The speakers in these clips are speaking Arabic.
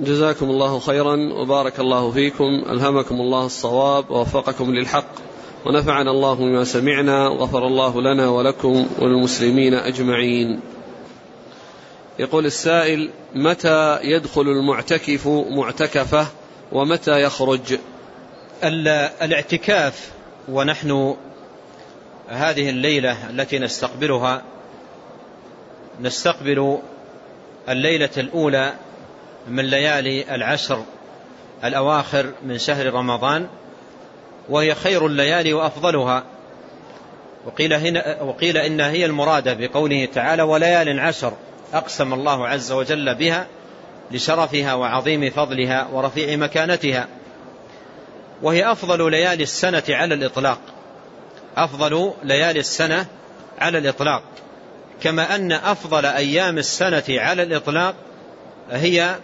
جزاكم الله خيرا وبارك الله فيكم ألهمكم الله الصواب ووفقكم للحق ونفعنا الله بما سمعنا وغفر الله لنا ولكم وللمسلمين أجمعين. يقول السائل متى يدخل المعتكف معتكفة ومتى يخرج؟ الاعتكاف ونحن هذه الليلة التي نستقبلها نستقبل الليلة الأولى من ليالي العشر الأواخر من شهر رمضان وهي خير الليالي وأفضلها. وقيل, هنا وقيل إنها هي المرادة بقوله تعالى وليال عشر أقسم الله عز وجل بها لشرفها وعظيم فضلها ورفيع مكانتها. وهي أفضل ليالي السنة على الإطلاق. أفضل ليالي السنة على الإطلاق. كما أن أفضل أيام السنة على الإطلاق هي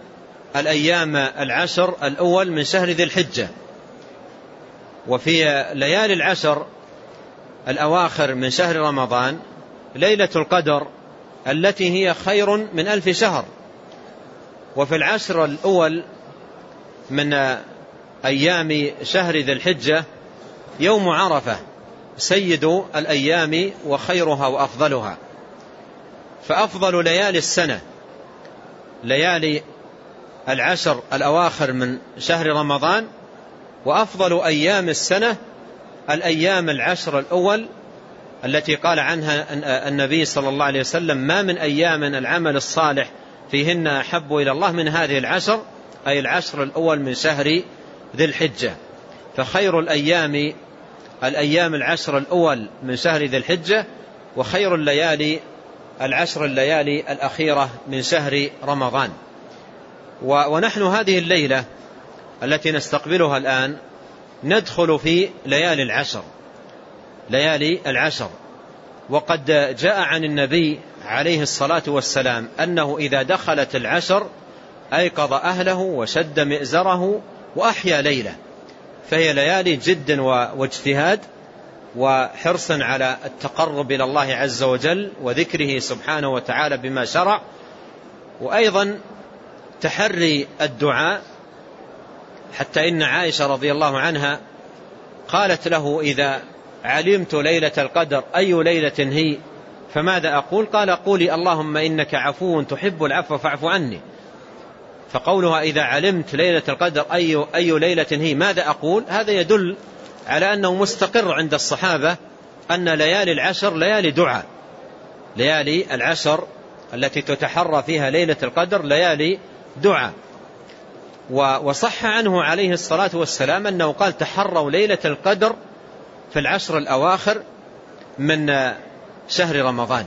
الأيام العشر الأول من شهر ذي الحجة. وفي ليالي العشر الأواخر من شهر رمضان ليلة القدر التي هي خير من ألف شهر. وفي العشر الأول من أيام شهر ذي الحجة يوم عرفة سيد الأيام وخيرها وأفضلها. فأفضل ليالي السنة ليالي العشر الأواخر من شهر رمضان وأفضل أيام السنة الأيام العشر الأول التي قال عنها النبي صلى الله عليه وسلم ما من أيام العمل الصالح فيهن أحب إلى الله من هذه العشر أي العشر الأول من شهر ذي الحجة. فخير الأيام الأيام العشر الأول من شهر ذي الحجة وخير الليالي العشر الليالي الأخيرة من شهر رمضان. ونحن هذه الليلة التي نستقبلها الآن ندخل في ليالي العشر. ليالي العشر. وقد جاء عن النبي عليه الصلاة والسلام أنه إذا دخلت العشر أيقظ أهله وشد مئزره وأحيا ليلة. فهي ليالي جد واجتهاد وحرص على التقرب إلى الله عز وجل وذكره سبحانه وتعالى بما شرع. وأيضا تحري الدعاء حتى إن عائشة رضي الله عنها قالت له إذا علمت ليلة القدر أي ليلة هي؟ فماذا أقول؟ قال قولي اللهم إنك عفو تحب العفو فاعف عني. فقولها إذا علمت ليلة القدر أي, أي ليلة هي؟ ماذا أقول؟ هذا يدل على أنه مستقر عند الصحابة أن ليالي العشر ليالي دعاء. ليالي العشر التي تتحرى فيها ليلة القدر ليالي دعاء. وصح عنه عليه الصلاة والسلام أنه قال تحروا ليلة القدر في العشر الأواخر من شهر رمضان.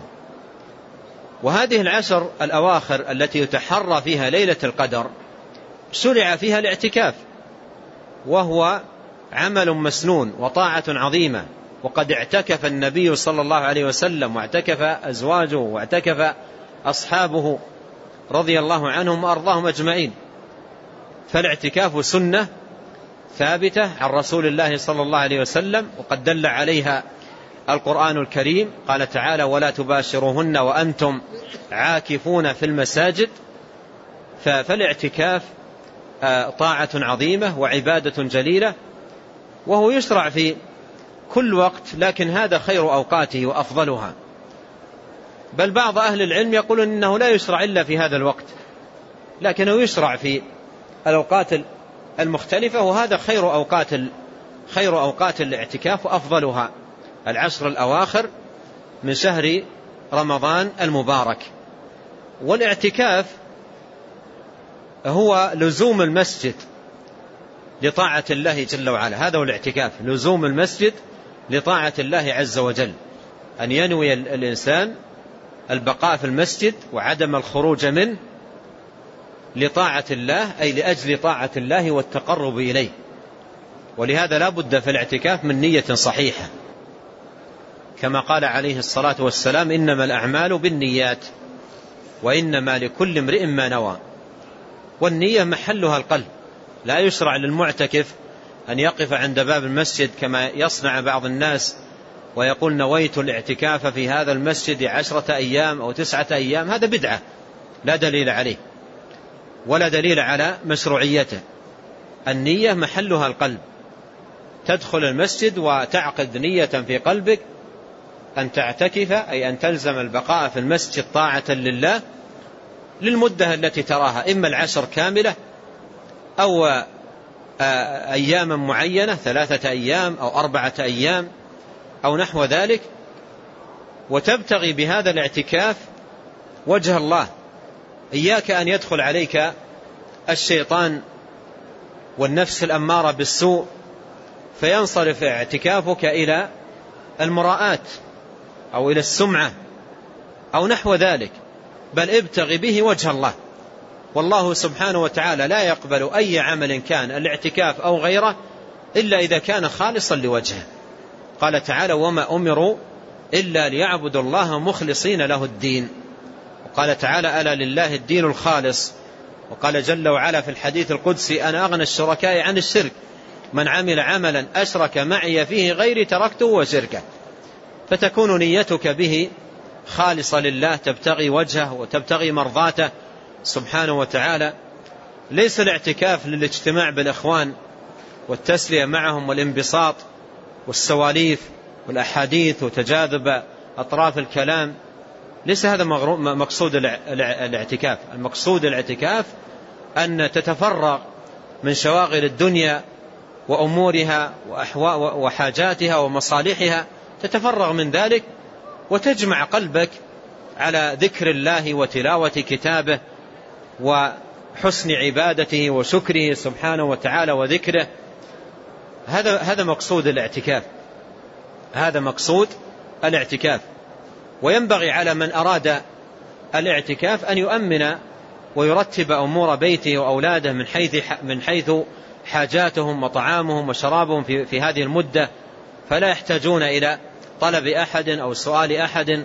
وهذه العشر الأواخر التي يتحرى فيها ليلة القدر شرع فيها الاعتكاف وهو عمل مسنون وطاعة عظيمة وقد اعتكف النبي صلى الله عليه وسلم واعتكف أزواجه واعتكف أصحابه. رضي الله عنهم وأرضاهم أجمعين. فالاعتكاف سنة ثابتة عن رسول الله صلى الله عليه وسلم وقد دل عليها القرآن الكريم. قال تعالى ولا تباشروهن وأنتم عاكفون في المساجد. فالاعتكاف آه، طاعة عظيمة وعبادة جليلة وهو يشرع في كل وقت لكن هذا خير أوقاته وأفضلها. بل بعض أهل العلم يقول إنه لا يشرع إلا في هذا الوقت. لكنه يشرع في الأوقات المختلفة وهذا خير أوقات خير أوقات الاعتكاف وأفضلها العشر الأواخر من شهر رمضان المبارك. والاعتكاف هو لزوم المسجد لطاعة الله جل وعلا. هذا هو الاعتكاف لزوم المسجد لطاعة الله عز وجل. أن ينوي الإنسان البقاء في المسجد وعدم الخروج منه لطاعة الله أي لأجل طاعة الله والتقرب إليه. ولهذا لا بد في الاعتكاف من نية صحيحة. كما قال عليه الصلاة والسلام إنما الأعمال بالنيات وإنما لكل امرئ ما نوى. والنية محلها القلب. لا يشرع للمعتكف أن يقف عند باب المسجد كما يصنع بعض الناس ويقول نويت الاعتكاف في هذا المسجد عشرة أيام أو تسعة أيام هذا بدعة لا دليل عليه ولا دليل على مشروعيته. النية محلها القلب. تدخل المسجد وتعقد نية في قلبك أن تعتكف أي أن تلزم البقاء في المسجد طاعة لله للمدة التي تراها إما العشر كاملة أو آه، أياما معينة ثلاثة أيام أو أربعة أيام. أو نحو ذلك وتبتغي بهذا الاعتكاف وجه الله. إياك أن يدخل عليك الشيطان والنفس الأمارة بالسوء فينصرف اعتكافك إلى المراءات أو إلى السمعة أو نحو ذلك. بل ابتغ به وجه الله. والله سبحانه وتعالى لا يقبل أي عمل كان الاعتكاف أو غيره إلا إذا كان خالصا لوجهه. قال تعالى وما أمروا إلا ليعبدوا الله مخلصين له الدين. وقال تعالى ألا لله الدين الخالص. وقال جل وعلا في الحديث القدسي أنا أغنى الشركاء عن الشرك. من عمل عملا أشرك معي فيه غيري تركته وشركه. فتكون نيتك به خالصة لله تبتغي وجهه وتبتغي مرضاته سبحانه وتعالى. ليس الاعتكاف للاجتماع بالإخوان والتسلية معهم والانبساط. والسواليف والأحاديث وتجاذب أطراف الكلام ليس هذا مقصود الاعتكاف. المقصود الاعتكاف أن تتفرغ من شواغل الدنيا وأمورها وحاجاتها ومصالحها تتفرغ من ذلك وتجمع قلبك على ذكر الله وتلاوة كتابه وحسن عبادته وشكره سبحانه وتعالى وذكره هذا هذا مقصود الاعتكاف. هذا مقصود الاعتكاف. وينبغي على من أراد الاعتكاف أن يؤمن ويرتب أمور بيته وأولاده من حيث من حيث حاجاتهم وطعامهم وشرابهم في, في هذه المدة. فلا يحتاجون إلى طلب أحد أو سؤال أحد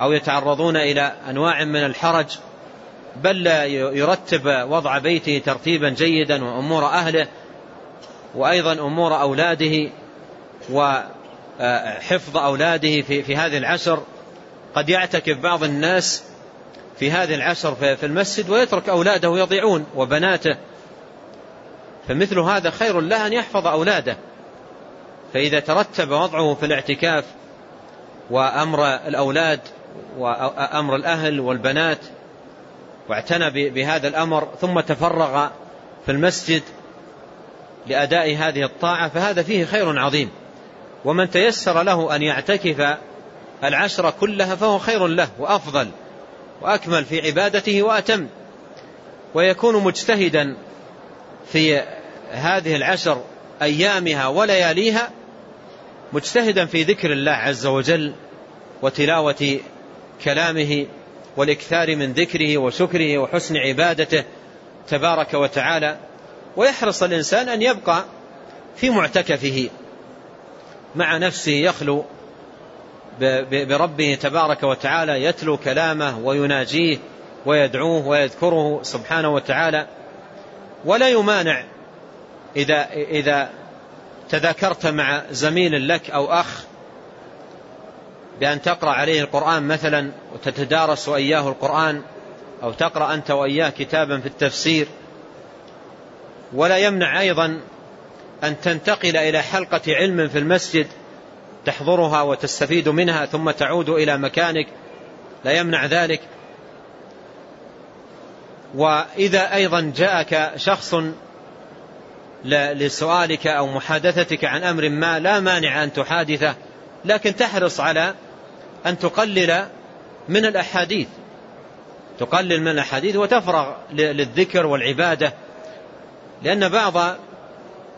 أو يتعرضون إلى أنواع من الحرج بل يرتب وضع بيته ترتيبا جيدا وأمور أهله. وأيضا أمور أولاده وحفظ أولاده في, في هذه العشر. قد يعتكف بعض الناس في هذه العشر في المسجد ويترك أولاده يضيعون وبناته. فمثل هذا خير له أن يحفظ أولاده. فإذا ترتب وضعه في الاعتكاف وأمر الأولاد وأمر الأهل والبنات واعتنى بهذا الأمر ثم تفرغ في المسجد لأداء هذه الطاعة فهذا فيه خير عظيم. ومن تيسر له أن يعتكف العشر كلها فهو خير له وأفضل وأكمل في عبادته وأتم. ويكون مجتهدا في هذه العشر أيامها ولياليها مجتهدا في ذكر الله عز وجل وتلاوة كلامه والإكثار من ذكره وشكره وحسن عبادته تبارك وتعالى. ويحرص الإنسان أن يبقى في معتكفه مع نفسه يخلو بربه تبارك وتعالى يتلو كلامه ويناجيه ويدعوه ويذكره سبحانه وتعالى. ولا يمانع إذا, إذا تذاكرت مع زميل لك أو أخ بأن تقرأ عليه القرآن مثلا وتتدارس وإياه القرآن أو تقرأ أنت وإياه كتابا في التفسير ولا يمنع أيضا أن تنتقل إلى حلقة علم في المسجد تحضرها وتستفيد منها ثم تعود إلى مكانك. لا يمنع ذلك. وإذا أيضا جاءك شخص لسؤالك أو محادثتك عن أمر ما لا مانع أن تحادثه لكن تحرص على أن تقلل من الأحاديث. تقلل من الأحاديث وتفرغ للذكر والعبادة. لأن بعض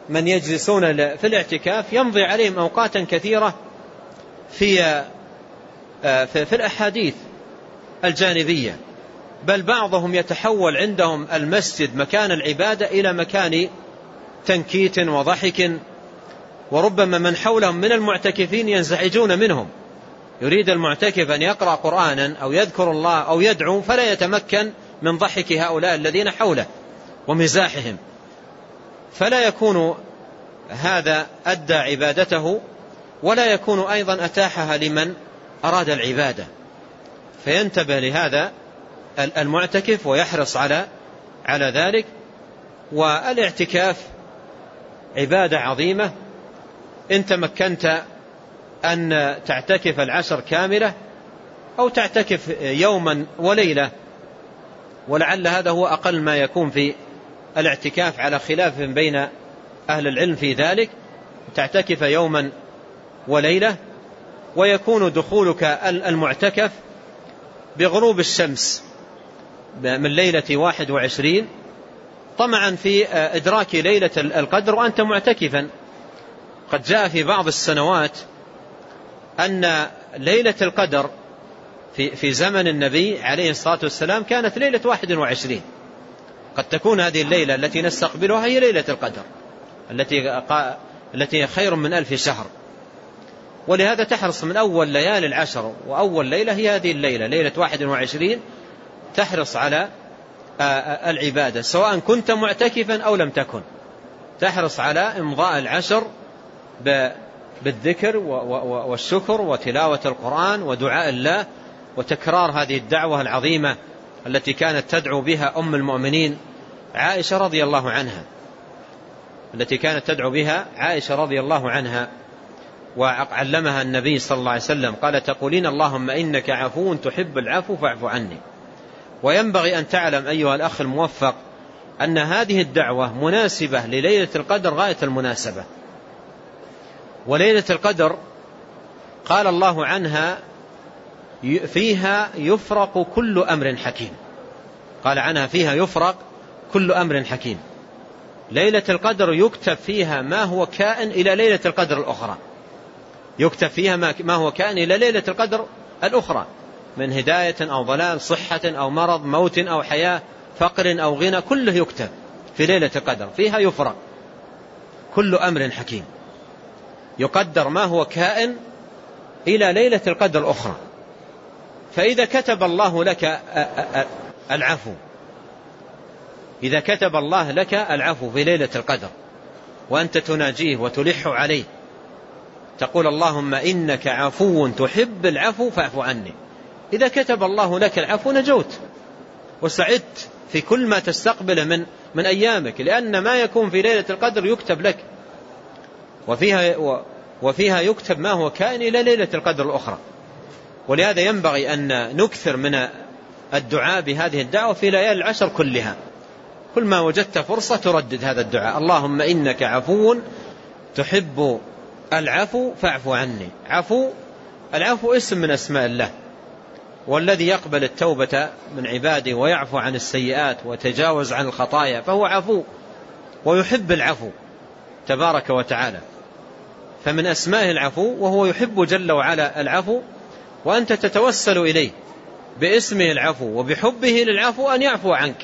من يجلسون في الاعتكاف يمضي عليهم أوقاتا كثيرة في في الأحاديث الجانبية. بل بعضهم يتحول عندهم المسجد مكان العبادة إلى مكان تنكيت وضحك. وربما من حولهم من المعتكفين ينزعجون منهم. يريد المعتكف أن يقرأ قرآنا أو يذكر الله أو يدعو فلا يتمكن من ضحك هؤلاء الذين حوله ومزاحهم. فلا يكون هذا أدى عبادته ولا يكون أيضا أتاحها لمن أراد العبادة. فينتبه لهذا المعتكف ويحرص على على ذلك والاعتكاف عبادة عظيمة. إن تمكنت أن تعتكف العشر كاملة أو تعتكف يوما وليلة ولعل هذا هو أقل ما يكون في الاعتكاف على خلاف بين أهل العلم في ذلك تعتكف يوما وليلة ويكون دخولك المعتكف بغروب الشمس من ليلة واحد وعشرين طمعا في إدراك ليلة القدر وأنت معتكفا. قد جاء في بعض السنوات أن ليلة القدر في, في زمن النبي عليه الصلاة والسلام كانت ليلة واحد وعشرين. قد تكون هذه الليلة التي نستقبلها هي ليلة القدر التي التي خير من ألف شهر. ولهذا تحرص من أول ليالي العشر وأول ليلة هي هذه الليلة ليلة واحد وعشرين تحرص على العبادة سواء كنت معتكفا أو لم تكن. تحرص على إمضاء العشر بالذكر والشكر وتلاوة القرآن ودعاء الله وتكرار هذه الدعوة العظيمة التي كانت تدعو بها أم المؤمنين عائشة رضي الله عنها. التي كانت تدعو بها عائشة رضي الله عنها وعلمها النبي صلى الله عليه وسلم قال تقولين اللهم إنك عفو تحب العفو فاعف عني. وينبغي أن تعلم أيها الأخ الموفق أن هذه الدعوة مناسبة لليلة القدر غاية المناسبة. وليلة القدر قال الله عنها فيها يفرق كل أمر حكيم. قال عنها فيها يفرق كل أمر حكيم. ليلة القدر يكتب فيها ما هو كائن إلى ليلة القدر الأخرى. يكتب فيها ما هو كائن إلى ليلة القدر الأخرى. من هداية أو ضلال صحة أو مرض موت أو حياة فقر أو غنى كله يكتب في ليلة القدر. فيها يفرق كل أمر حكيم. يقدر ما هو كائن إلى ليلة القدر الأخرى. فإذا كتب الله لك العفو. إذا كتب الله لك العفو في ليلة القدر وأنت تناجيه وتلح عليه. تقول اللهم إنك عفو تحب العفو فاعف عني. إذا كتب الله لك العفو نجوت. وسعدت في كل ما تستقبله من من أيامك لأن ما يكون في ليلة القدر يكتب لك. وفيها وفيها يكتب ما هو كائن إلى ليلة القدر الأخرى. ولهذا ينبغي أن نكثر من الدعاء بهذه الدعوة في ليالي العشر كلها. كل ما وجدت فرصة تردد هذا الدعاء. اللهم إنك عفو تحب العفو فاعف عني. عفو العفو اسم من أسماء الله. والذي يقبل التوبة من عباده ويعفو عن السيئات وتجاوز عن الخطايا فهو عفو ويحب العفو تبارك وتعالى. فمن أسمائه العفو وهو يحب جل وعلا العفو وأنت تتوسل إليه باسمه العفو وبحبه للعفو أن يعفو عنك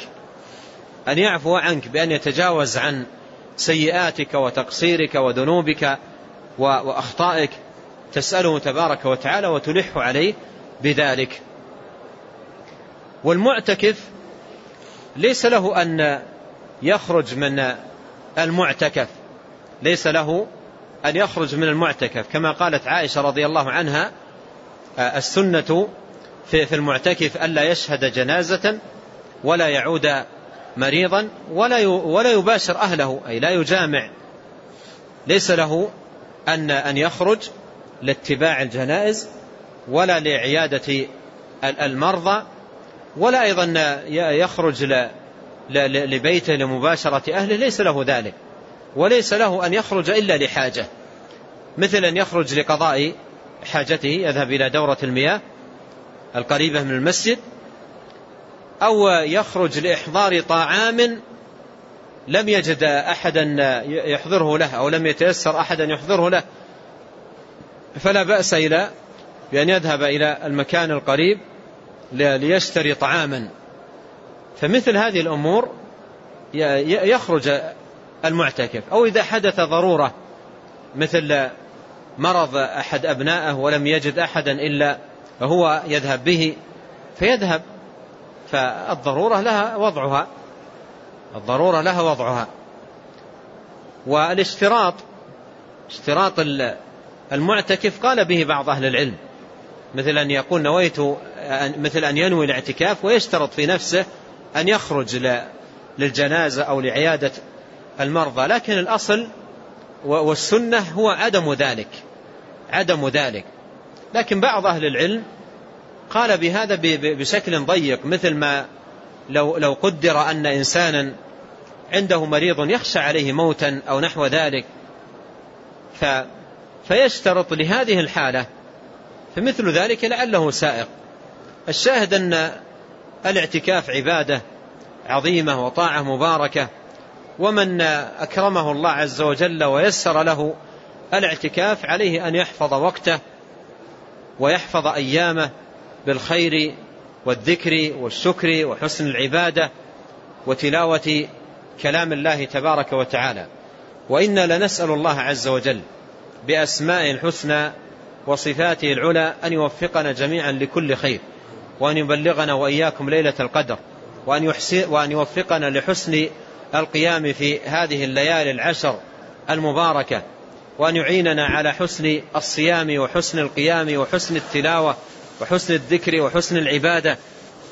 أن يعفو عنك بأن يتجاوز عن سيئاتك وتقصيرك وذنوبك وأخطائك. تسأله تبارك وتعالى وتلح عليه بذلك. والمعتكف ليس له أن يخرج من المعتكف ليس له أن يخرج من المعتكف كما قالت عائشة رضي الله عنها السنة في المعتكف ألا يشهد جنازة ولا يعود مريضا ولا ولا يباشر أهله أي لا يجامع. ليس له أن أن يخرج لاتباع الجنائز ولا لعيادة المرضى ولا أيضا يخرج لبيته لمباشرة أهله. ليس له ذلك وليس له أن يخرج إلا لحاجة مثل أن يخرج لقضاء حاجته يذهب إلى دورة المياه القريبة من المسجد أو يخرج لإحضار طعام لم يجد أحدا يحضره له أو لم يتيسر أحدا يحضره له. فلا بأس إلى بأن يذهب إلى المكان القريب ليشتري طعاما. فمثل هذه الأمور يخرج المعتكف. أو إذا حدث ضرورة مثل مرض أحد أبنائه ولم يجد أحدا إلا هو يذهب به فيذهب فالضرورة لها وضعها الضرورة لها وضعها. والاشتراط اشتراط المعتكف قال به بعض أهل العلم مثل أن يقول نويت مثل أن ينوي الاعتكاف ويشترط في نفسه أن يخرج للجنازة أو لعيادة المرضى لكن الأصل والسنة هو عدم ذلك. عدم ذلك. لكن بعض أهل العلم قال بهذا بشكل ضيق مثل ما لو, لو قدر أن إنسانا عنده مريض يخشى عليه موتا أو نحو ذلك ف فيشترط لهذه الحالة. فمثل ذلك لعله سائق. الشاهد أن الاعتكاف عبادة عظيمة وطاعة مباركة ومن أكرمه الله عز وجل ويسر له الاعتكاف عليه أن يحفظ وقته ويحفظ أيامه بالخير والذكر والشكر وحسن العبادة وتلاوة كلام الله تبارك وتعالى. وإنا لنسأل الله عز وجل بأسماء الحسنى وصفاته العلى أن يوفقنا جميعا لكل خير وأن يبلغنا وإياكم ليلة القدر وأن, وأن يوفقنا لحسن القيام في هذه الليالي العشر المباركة. وأن يعيننا على حسن الصيام وحسن القيام وحسن التلاوة وحسن الذكر وحسن العبادة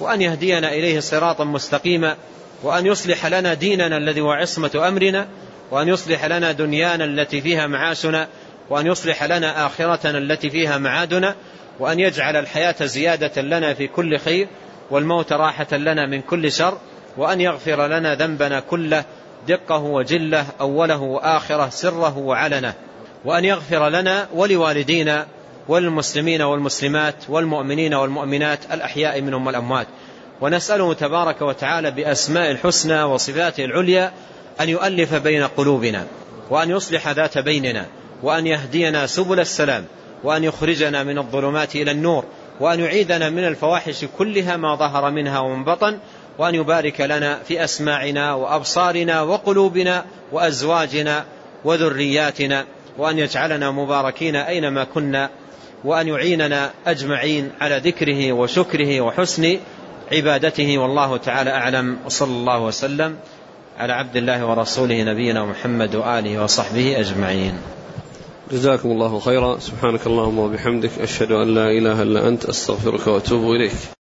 وأن يهدينا إليه صراطا مستقيما وأن يصلح لنا ديننا الذي هو عصمة أمرنا وأن يصلح لنا دنيانا التي فيها معاشنا وأن يصلح لنا آخرتنا التي فيها معادنا وأن يجعل الحياة زيادة لنا في كل خير والموت راحة لنا من كل شر وأن يغفر لنا ذنبنا كله دقه وجله أوله وآخره سره وعلنه. وأن يغفر لنا ولوالدينا والمسلمين والمسلمات والمؤمنين والمؤمنات الأحياء منهم والأموات. ونسأله تبارك وتعالى بأسماء الحسنى وصفاته العليا أن يؤلف بين قلوبنا وأن يصلح ذات بيننا وأن يهدينا سبل السلام وأن يخرجنا من الظلمات إلى النور وأن يعيدنا من الفواحش كلها ما ظهر منها ومن بطن وأن يبارك لنا في أسماعنا وأبصارنا وقلوبنا وأزواجنا وذرياتنا. وأن يجعلنا مباركين أينما كنا وأن يعيننا أجمعين على ذكره وشكره وحسن عبادته. والله تعالى أعلم. وصلى الله وسلم على عبد الله ورسوله نبينا محمد وآله وصحبه أجمعين. جزاكم الله خيرا. سبحانك اللهم وبحمدك أشهد أن لا إله إلا أنت أستغفرك وأتوب إليك.